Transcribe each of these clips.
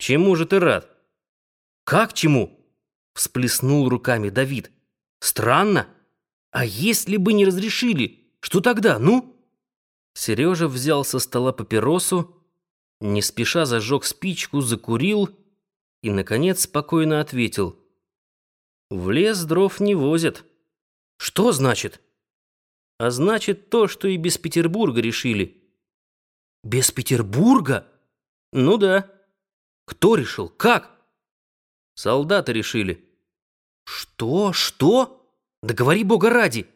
Чему же ты рад? Как чему? Всплеснул руками Давид. Странно. А если бы не разрешили, что тогда, ну? Сережа взял со стола папиросу, не спеша зажег спичку, закурил и, наконец, спокойно ответил. В лес дров не возят. Что значит? А значит то, что и без Петербурга решили. Без Петербурга? Ну да. Кто решил? Как? Солдаты решили. Что? Что? Да говори бога ради.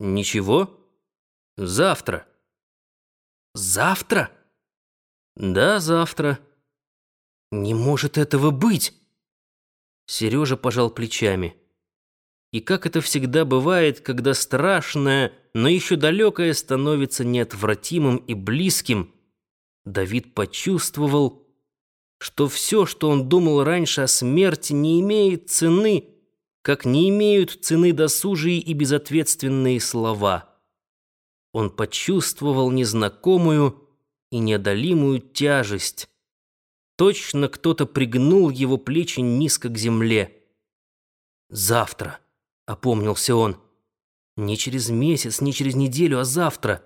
Ничего. Завтра. Завтра? Да, завтра. Не может этого быть. Сережа пожал плечами. И как это всегда бывает, когда страшное, но еще далекое становится неотвратимым и близким, Давид почувствовал, что все, что он думал раньше о смерти, не имеет цены, как не имеют цены досужие и безответственные слова. Он почувствовал незнакомую и неодолимую тяжесть. Точно кто-то пригнул его плечи низко к земле. «Завтра», — опомнился он, — «не через месяц, не через неделю, а завтра.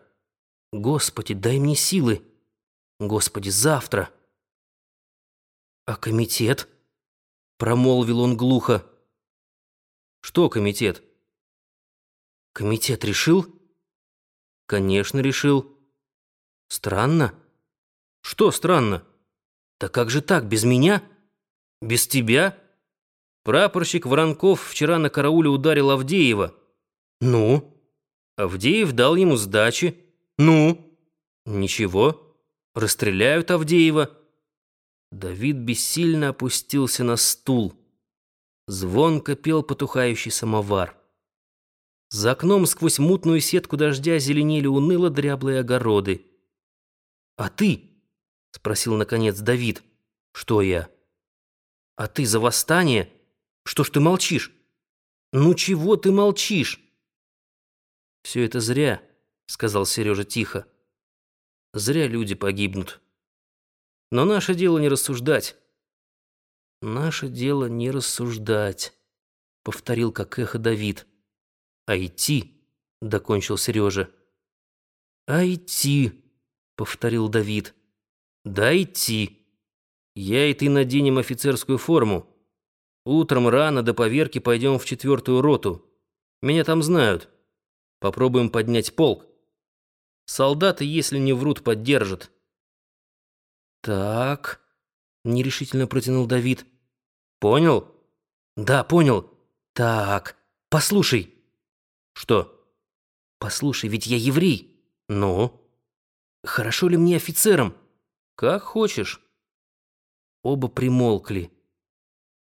Господи, дай мне силы. Господи, завтра». «А комитет?» — промолвил он глухо. «Что комитет?» «Комитет решил?» «Конечно, решил». «Странно». «Что странно?» «Да как же так, без меня? Без тебя?» Прапорщик Воронков вчера на карауле ударил Авдеева. «Ну?» Авдеев дал ему сдачи. «Ну?» «Ничего. Расстреляют Авдеева». Давид бессильно опустился на стул. Звонко пел потухающий самовар. За окном сквозь мутную сетку дождя зеленели уныло дряблые огороды. «А ты?» — спросил, наконец, Давид. «Что я?» «А ты за восстание? Что ж ты молчишь? Ну чего ты молчишь?» «Все это зря», — сказал Сережа тихо. «Зря люди погибнут». Но наше дело не рассуждать. Наше дело не рассуждать, повторил как эхо Давид. А идти, докончил Сережа. А идти, повторил Давид. Да идти. Я и ты наденем офицерскую форму. Утром рано до поверки пойдем в четвертую роту. Меня там знают. Попробуем поднять полк. Солдаты, если не врут, поддержат. «Так», — нерешительно протянул Давид. «Понял?» «Да, понял. Так, послушай». «Что?» «Послушай, ведь я еврей». «Ну?» «Хорошо ли мне офицером?» «Как хочешь». Оба примолкли.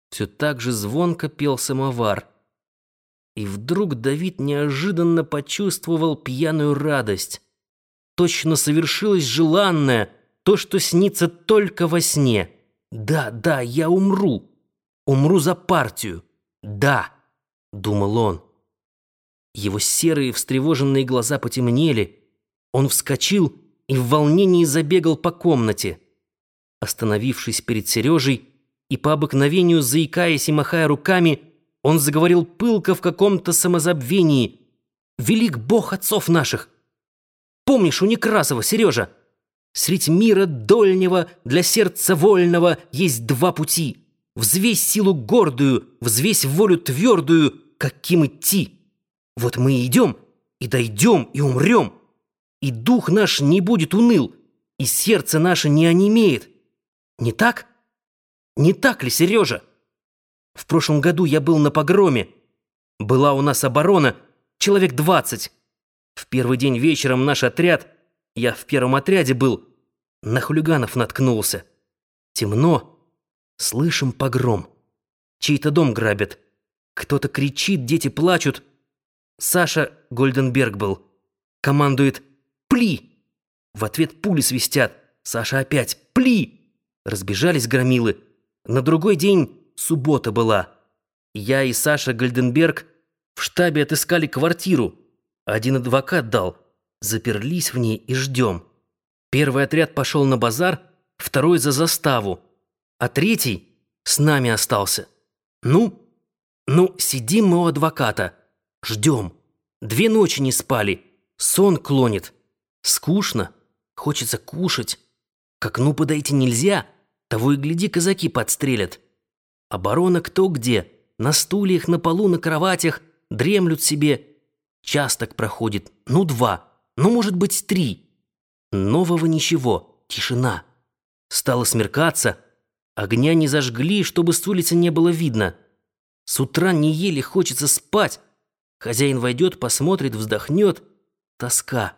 Все так же звонко пел самовар. И вдруг Давид неожиданно почувствовал пьяную радость. Точно совершилось желанное — то, что снится только во сне. Да, да, я умру. Умру за партию. Да, думал он. Его серые встревоженные глаза потемнели. Он вскочил и в волнении забегал по комнате. Остановившись перед Сережей и по обыкновению заикаясь и махая руками, он заговорил пылко в каком-то самозабвении. «Велик Бог отцов наших! Помнишь у Некрасова, Сережа?» Средь мира дольнего для сердца вольного есть два пути. Взвесь силу гордую, взвесь волю твердую, каким идти. Вот мы идем, и дойдем, и умрем. И дух наш не будет уныл, и сердце наше не онемеет. Не так? Не так ли, Сережа? В прошлом году я был на погроме. Была у нас оборона, человек двадцать. В первый день вечером наш отряд я в первом отряде был. На хулиганов наткнулся. Темно. Слышим погром. Чей-то дом грабят. Кто-то кричит, дети плачут. Саша Гольденберг был. Командует «Пли!». В ответ пули свистят. Саша опять «Пли!». Разбежались громилы. На другой день суббота была. Я и Саша Гольденберг в штабе отыскали квартиру. Один адвокат дал. Заперлись в ней и ждем. Первый отряд пошел на базар, второй за заставу. а третий с нами остался. Ну, ну, сидим мы у адвоката, ждем. Две ночи не спали, сон клонит. Скучно, хочется кушать. К окну подойти нельзя, того и гляди, казаки подстрелят. Оборона кто где, на стульях, на полу, на кроватях, дремлют себе. Час так проходит, ну два, ну, может быть, три. Нового ничего, тишина. Стало смеркаться, огня не зажгли, чтобы с улицы не было видно. С утра не ели, хочется спать. Хозяин войдет, посмотрит, вздохнет. Тоска.